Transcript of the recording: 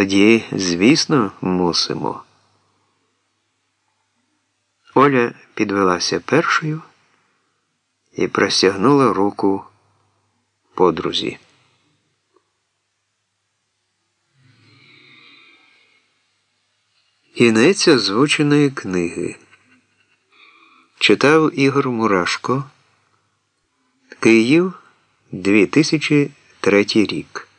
Тоді, звісно, мусимо. Оля підвелася першою і простягнула руку подрузі. Кінець озвученої книги читав Ігор Мурашко Київ 2003 рік.